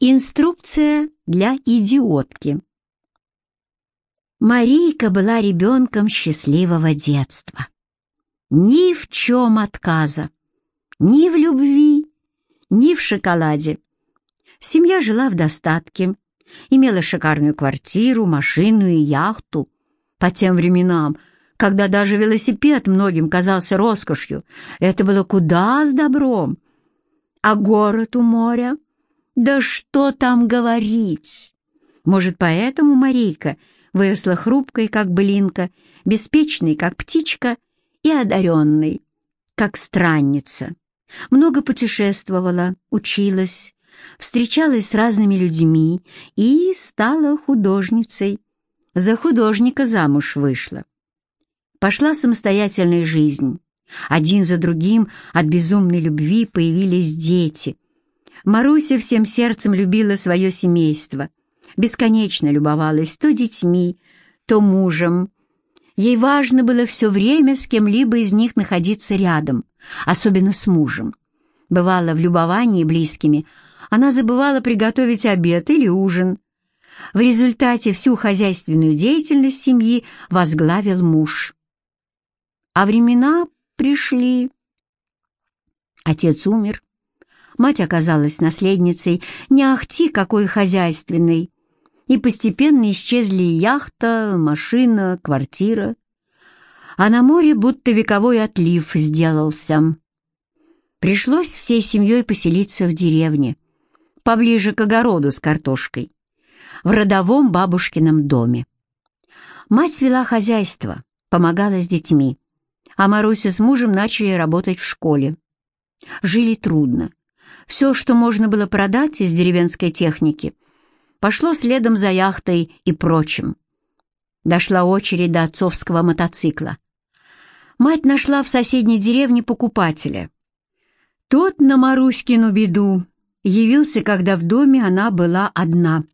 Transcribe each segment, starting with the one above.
Инструкция для идиотки. Марийка была ребенком счастливого детства. Ни в чем отказа, ни в любви, ни в шоколаде. Семья жила в достатке, имела шикарную квартиру, машину и яхту. По тем временам, когда даже велосипед многим казался роскошью, это было куда с добром. А город у моря да что там говорить? Может, поэтому Марийка выросла хрупкой, как блинка, беспечной, как птичка, и одаренной, как странница. Много путешествовала, училась, встречалась с разными людьми и стала художницей. За художника замуж вышла. Пошла самостоятельная жизнь. Один за другим от безумной любви появились дети — Маруся всем сердцем любила свое семейство, бесконечно любовалась то детьми, то мужем. Ей важно было все время с кем-либо из них находиться рядом, особенно с мужем. Бывало, в любовании близкими она забывала приготовить обед или ужин. В результате всю хозяйственную деятельность семьи возглавил муж. А времена пришли. Отец умер, Мать оказалась наследницей не ахти какой хозяйственной, и постепенно исчезли яхта, машина, квартира. А на море будто вековой отлив сделался. Пришлось всей семьей поселиться в деревне, поближе к огороду с картошкой, в родовом бабушкином доме. Мать вела хозяйство, помогала с детьми, а Маруся с мужем начали работать в школе. Жили трудно, все, что можно было продать из деревенской техники, пошло следом за яхтой и прочим. Дошла очередь до отцовского мотоцикла. Мать нашла в соседней деревне покупателя. Тот на Маруськину беду явился, когда в доме она была одна.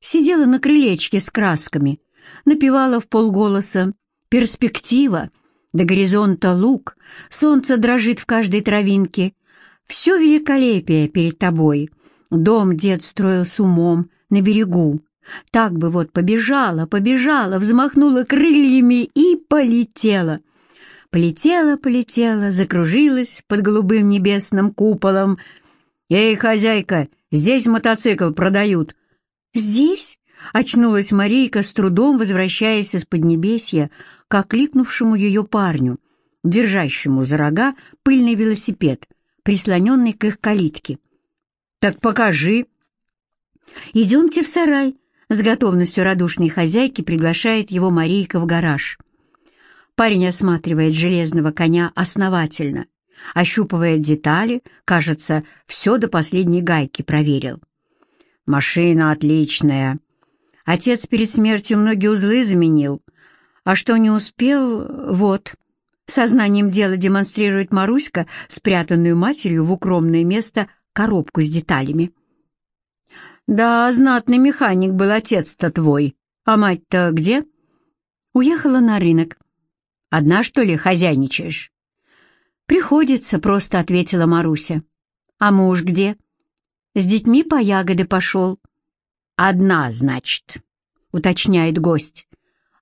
Сидела на крылечке с красками, напевала в полголоса «Перспектива», до горизонта луг, солнце дрожит в каждой травинке — все великолепие перед тобой. Дом дед строил с умом, на берегу. Так бы вот побежала, побежала, взмахнула крыльями и полетела. Полетела, полетела, закружилась под голубым небесным куполом. «Эй, хозяйка, здесь мотоцикл продают». «Здесь?» — очнулась Марийка, с трудом возвращаясь из Поднебесья к окликнувшему ее парню, держащему за рога пыльный велосипед — прислоненный к их калитке. «Так покажи!» «Идемте в сарай», — с готовностью радушной хозяйки приглашает его Марийка в гараж. Парень осматривает железного коня основательно, ощупывает детали, кажется, все до последней гайки проверил. «Машина отличная. Отец перед смертью многие узлы заменил, а что не успел, вот». Сознанием дела демонстрирует Маруська, спрятанную матерью в укромное место, коробку с деталями. «Да, знатный механик был отец-то твой. А мать-то где?» «Уехала на рынок. Одна, что ли, хозяйничаешь?» «Приходится», — просто ответила Маруся. «А муж где?» «С детьми по ягоды пошел». «Одна, значит», — уточняет гость.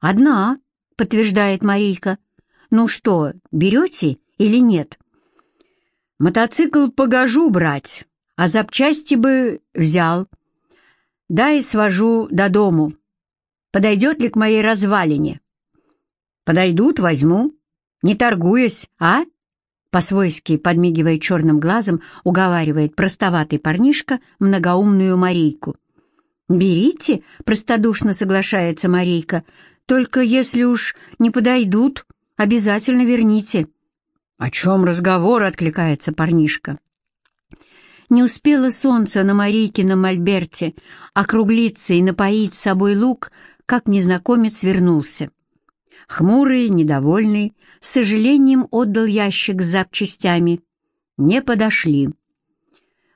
«Одна», — подтверждает Марийка. Ну что, берете или нет? Мотоцикл погожу брать, а запчасти бы взял. Дай свожу до дому. Подойдет ли к моей развалине? Подойдут, возьму. Не торгуясь, а? По-свойски, подмигивая черным глазом, уговаривает простоватый парнишка многоумную Марийку. «Берите», — простодушно соглашается Марийка, «только если уж не подойдут, Обязательно верните». «О чем разговор?» — откликается парнишка. Не успело солнце на Марийкином мольберте округлиться и напоить собой лук, как незнакомец вернулся. Хмурый, недовольный, с сожалением отдал ящик с запчастями. Не подошли.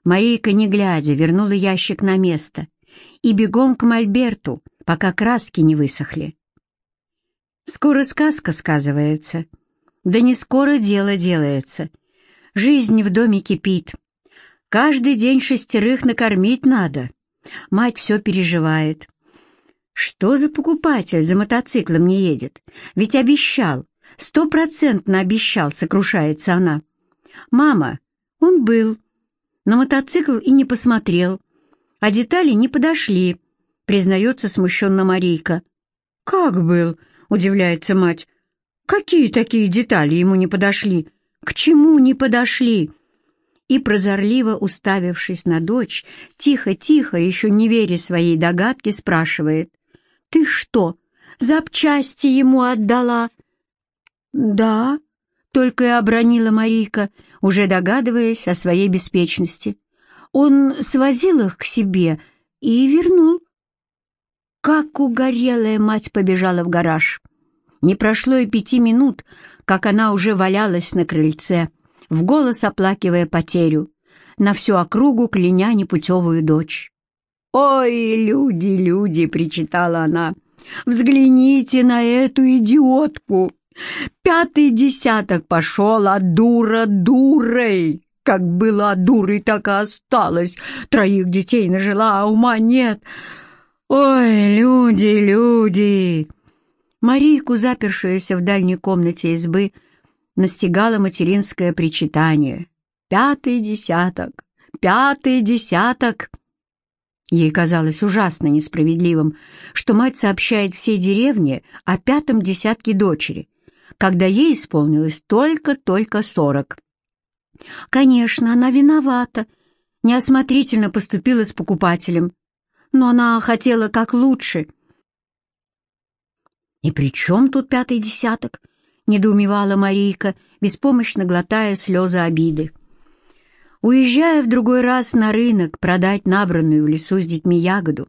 Марийка, не глядя, вернула ящик на место и бегом к мольберту, пока краски не высохли. Скоро сказка сказывается. Да не скоро дело делается. Жизнь в доме кипит. Каждый день шестерых накормить надо. Мать все переживает. Что за покупатель за мотоциклом не едет? Ведь обещал, стопроцентно обещал, сокрушается она. Мама, он был, на мотоцикл и не посмотрел, а детали не подошли, признается смущенно Марийка. «Как был?» — удивляется мать. «Какие такие детали ему не подошли? К чему не подошли?» И, прозорливо уставившись на дочь, тихо-тихо, еще не веря своей догадке, спрашивает. «Ты что, запчасти ему отдала?» «Да», — только и обронила Марийка, уже догадываясь о своей беспечности. «Он свозил их к себе и вернул». Как угорелая мать побежала в гараж. Не прошло и пяти минут, как она уже валялась на крыльце, в голос оплакивая потерю, на всю округу кляня непутевую дочь. «Ой, люди, люди!» — причитала она. «Взгляните на эту идиотку! Пятый десяток пошел, а дура дурой! Как была дурой, так и осталась. Троих детей нажила, а ума нет. «Ой, люди, люди!» Марийку, запершуюся в дальней комнате избы, настигало материнское причитание. «Пятый десяток! Пятый десяток!» Ей казалось ужасно несправедливым, что мать сообщает всей деревне о пятом десятке дочери, когда ей исполнилось только-только сорок. Конечно, она виновата, неосмотрительно поступила с покупателем, но она хотела как лучше. «И при чем тут пятый десяток?» — недоумевала Марийка, беспомощно глотая слезы обиды. Уезжая в другой раз на рынок продать набранную в лесу с детьми ягоду,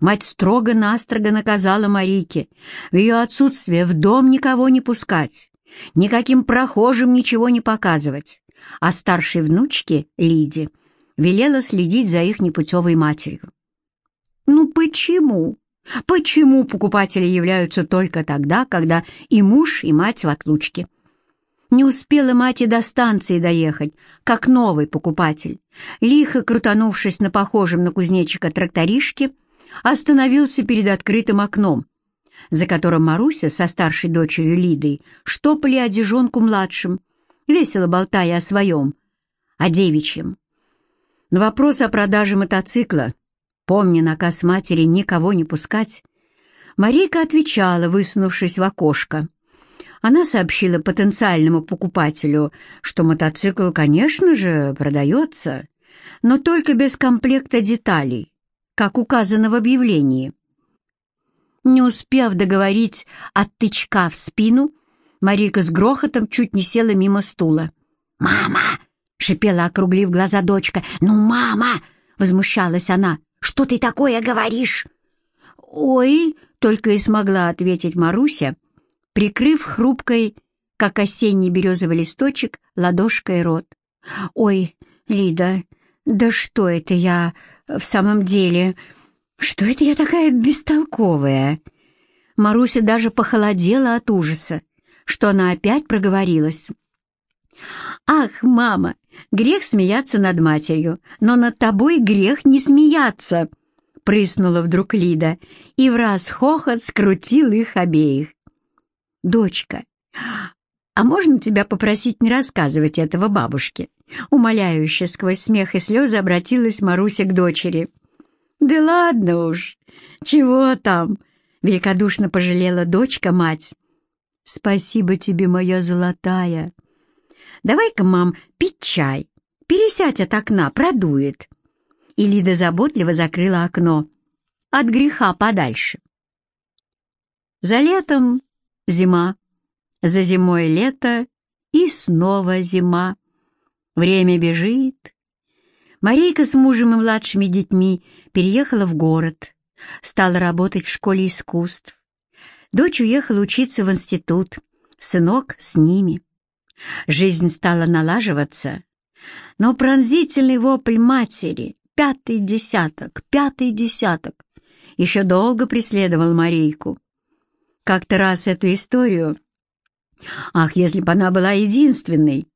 мать строго-настрого наказала Марийке в ее отсутствие в дом никого не пускать, никаким прохожим ничего не показывать, а старшей внучке, Лиде, велела следить за их непутевой матерью. Ну почему? Почему покупатели являются только тогда, когда и муж, и мать в отлучке? Не успела мать и до станции доехать, как новый покупатель, лихо крутанувшись на похожем на кузнечика тракторишке, остановился перед открытым окном, за которым Маруся со старшей дочерью Лидой штопали одежонку младшим, весело болтая о своем, о девичьем. На вопрос о продаже мотоцикла Помня наказ матери никого не пускать, Марийка отвечала, высунувшись в окошко. Она сообщила потенциальному покупателю, что мотоцикл, конечно же, продается, но только без комплекта деталей, как указано в объявлении. Не успев договорить от тычка в спину, Марийка с грохотом чуть не села мимо стула. «Мама!» — шипела, округлив глаза дочка. «Ну, мама!» — возмущалась она. Что ты такое говоришь?» «Ой!» — только и смогла ответить Маруся, прикрыв хрупкой, как осенний березовый листочек, ладошкой рот. «Ой, Лида, да что это я в самом деле? Что это я такая бестолковая?» Маруся даже похолодела от ужаса, что она опять проговорилась. «Ах, мама, Грех смеяться над матерью, но над тобой грех не смеяться!» Прыснула вдруг Лида, и в раз хохот скрутил их обеих. «Дочка, а можно тебя попросить не рассказывать этого бабушке?» Умоляюще сквозь смех и слезы обратилась Маруся к дочери. «Да ладно уж, чего там?» — великодушно пожалела дочка мать. «Спасибо тебе, моя золотая!» Давай-ка, мам, пить чай. Пересядь от окна, продует». И Лида заботливо закрыла окно. От греха подальше. За летом зима, за зимой лето и снова зима. Время бежит. Марийка с мужем и младшими детьми переехала в город, стала работать в школе искусств. Дочь уехала учиться в институт, сынок с ними. Жизнь стала налаживаться, но пронзительный вопль матери, пятый десяток, пятый десяток, еще долго преследовал Марийку. Как-то раз эту историю, ах, если бы она была единственной,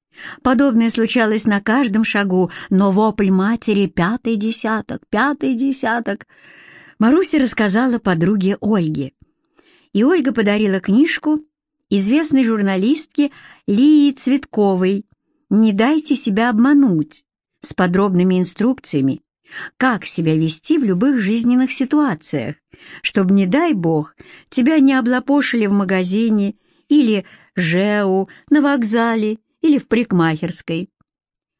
Подобное случалось на каждом шагу, но вопль матери «пятый десяток, пятый десяток» Маруся рассказала подруге Ольге. И Ольга подарила книжку известной журналистке Лии Цветковой «Не дайте себя обмануть» с подробными инструкциями, как себя вести в любых жизненных ситуациях, чтобы, не дай бог, тебя не облапошили в магазине или ЖЭУ, на вокзале или в парикмахерской.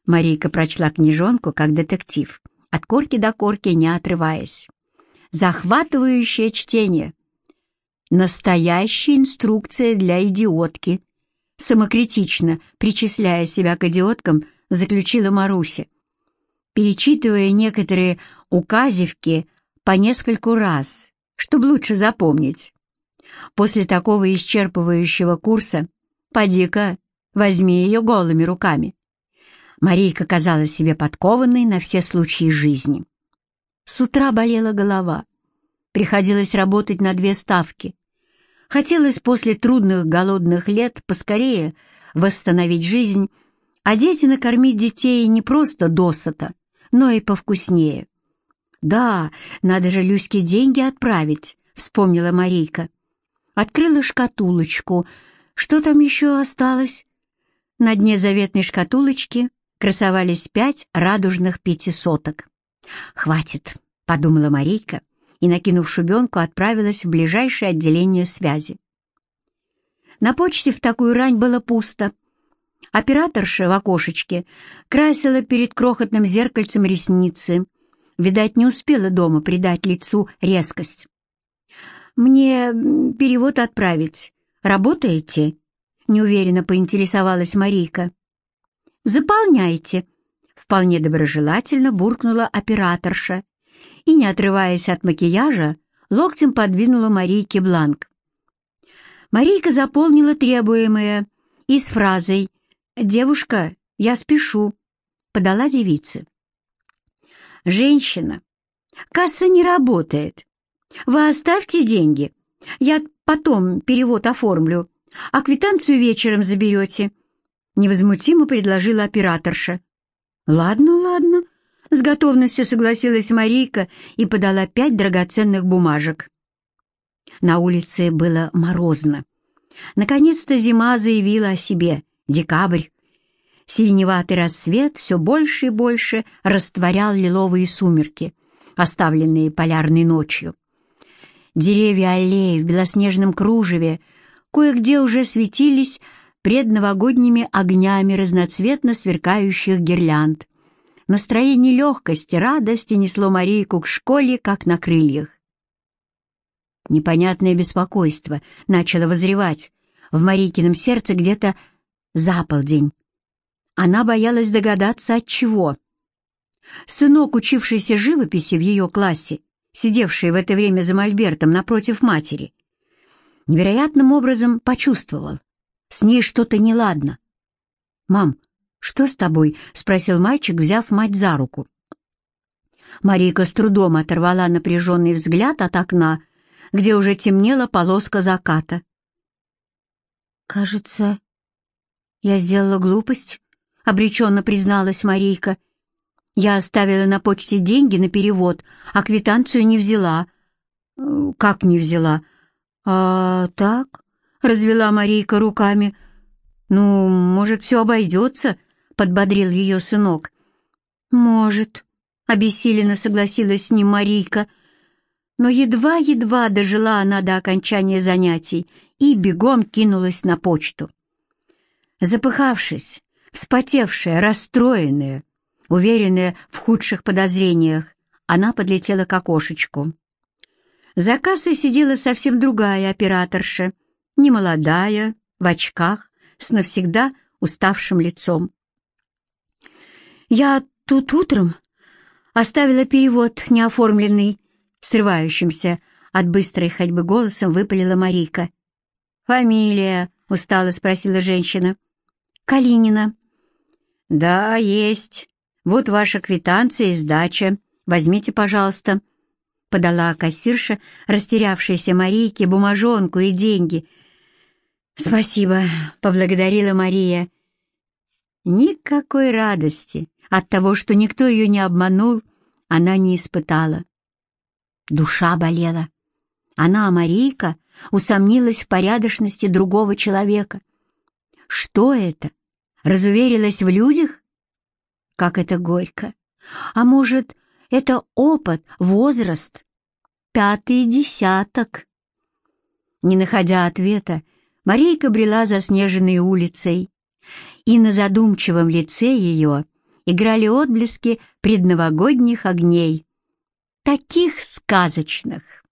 Марийка прочла книжонку как детектив, от корки до корки не отрываясь. Захватывающее чтение. Настоящая инструкция для идиотки. Самокритично, причисляя себя к идиоткам, заключила Маруся. Перечитывая некоторые указивки по нескольку раз, чтобы лучше запомнить. После такого исчерпывающего курса поди-ка Возьми ее голыми руками. Марийка казалась себе подкованной на все случаи жизни. С утра болела голова. Приходилось работать на две ставки. Хотелось после трудных голодных лет поскорее восстановить жизнь, а дети накормить детей не просто досыта, но и повкуснее. «Да, надо же Люське деньги отправить», — вспомнила Марийка. Открыла шкатулочку. Что там еще осталось? На дне заветной шкатулочки красовались пять радужных пятисоток. «Хватит», — подумала Марийка, и, накинув шубенку, отправилась в ближайшее отделение связи. На почте в такую рань было пусто. Операторша в окошечке красила перед крохотным зеркальцем ресницы. Видать, не успела дома придать лицу резкость. «Мне перевод отправить. Работаете?» — неуверенно поинтересовалась Марийка. «Заполняйте», — вполне доброжелательно буркнула операторша и, не отрываясь от макияжа, локтем подвинула Марийке бланк. Марийка заполнила требуемое и с фразой «Девушка, я спешу», подала девице. «Женщина, касса не работает. Вы оставьте деньги, я потом перевод оформлю», а квитанцию вечером заберете», — невозмутимо предложила операторша. «Ладно, ладно», — с готовностью согласилась Марийка и подала пять драгоценных бумажек. На улице было морозно. Наконец-то зима заявила о себе. Декабрь. Синеватый рассвет все больше и больше растворял лиловые сумерки, оставленные полярной ночью. Деревья аллеи в белоснежном кружеве кое-где уже светились предновогодними огнями разноцветно сверкающих гирлянд. Настроение легкости, радости несло Марийку к школе, как на крыльях. Непонятное беспокойство начало возревать в Марийкином сердце где-то за полдень. Она боялась догадаться, от чего. Сынок, учившийся живописи в ее классе, сидевший в это время за мольбертом напротив матери, невероятным образом почувствовал. С ней что-то неладно. «Мам, что с тобой?» — спросил мальчик, взяв мать за руку. Марийка с трудом оторвала напряженный взгляд от окна, где уже темнела полоска заката. «Кажется, я сделала глупость», — обреченно призналась Марийка. «Я оставила на почте деньги на перевод, а квитанцию не взяла». «Как не взяла?» «А так?» — развела Марийка руками. «Ну, может, все обойдется?» — подбодрил ее сынок. «Может», — обессиленно согласилась с ним Марийка. Но едва-едва дожила она до окончания занятий и бегом кинулась на почту. Запыхавшись, вспотевшая, расстроенная, уверенная в худших подозрениях, она подлетела к окошечку. За кассой сидела совсем другая операторша, немолодая, в очках, с навсегда уставшим лицом. «Я тут утром оставила перевод неоформленный», срывающимся от быстрой ходьбы голосом выпалила Марика. «Фамилия?» — устало спросила женщина. «Калинина». «Да, есть. Вот ваша квитанция и сдача. Возьмите, пожалуйста» подала кассирша, растерявшейся Марийке, бумажонку и деньги. «Спасибо», — поблагодарила Мария. Никакой радости от того, что никто ее не обманул, она не испытала. Душа болела. Она, Марийка, усомнилась в порядочности другого человека. Что это? Разуверилась в людях? Как это горько! А может, это опыт, возраст? Пятый десяток. Не находя ответа, Марийка брела заснеженной улицей, и на задумчивом лице ее играли отблески предновогодних огней, таких сказочных.